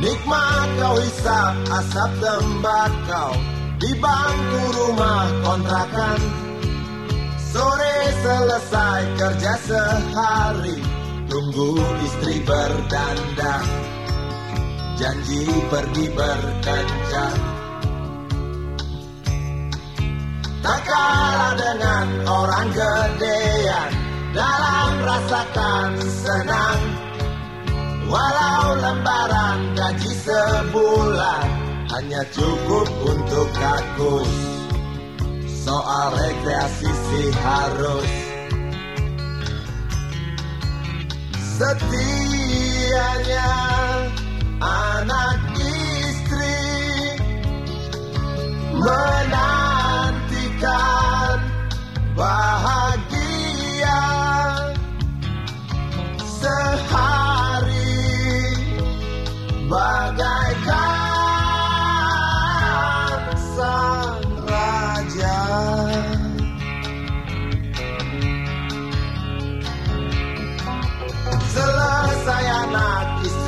Nikmat kau hisap asap tembakau Di bangku rumah kontrakan. Sore selesai kerja sehari. Tunggu istri berdandan. Janji pergi berkencan. Tak kalah dengan orang gedean. Dalam rasakan senang Hanya cukup untuk kakus. Soal rekreasi sih harus. Setianya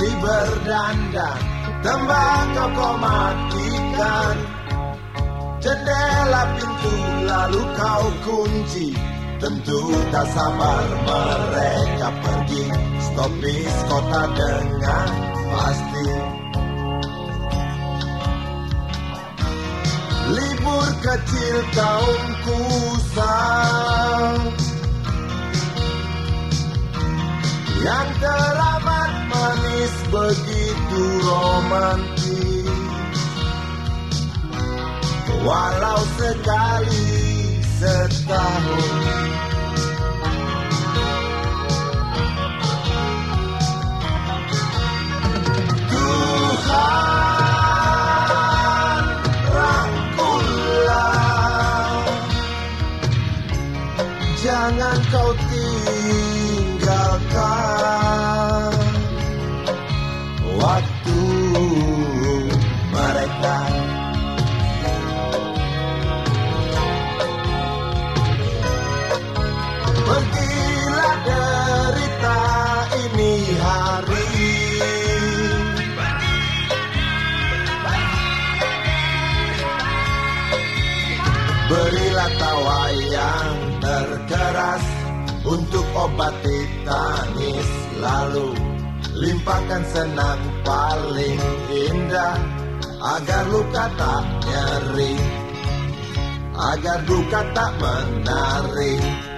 istri berdandan Tembakau kau matikan. Jendela pintu lalu kau kunci Tentu tak sabar mereka pergi. Stop bis kota dengan pasti. Libur kecil kaum kusam Yang teramat manis begitu romantis. Walau sekali setahun. Tuhan Jangan kau tinggalkan Waktu mereka. Pergilah derita ini hari. Berilah tawa yang terkeras Untuk obati tangis lalu Limpahkan senang paling indah Agar luka tak nyeri Agar duka tak menarik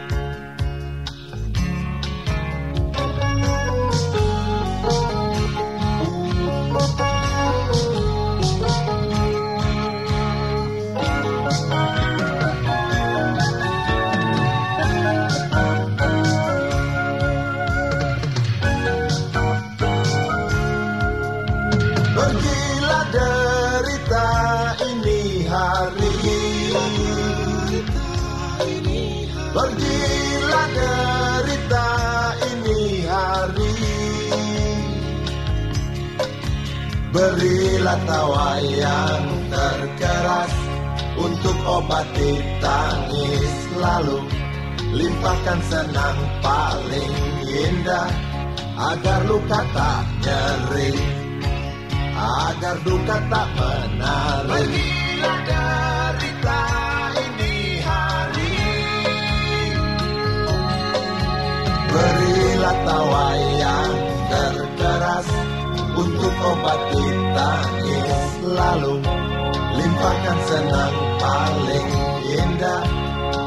Pergilah derita ini hari. Berilah tawa yang terkeras Untuk obati tangis lalu. Limpahkan senang paling indah Agar luka tak nyeri. Agar duka tak menarik. Pergilah derita untuk obati tangis lalu limpahkan senang paling indah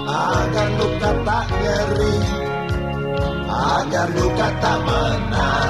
agar luka tak nyeri, agar duka tak menarik.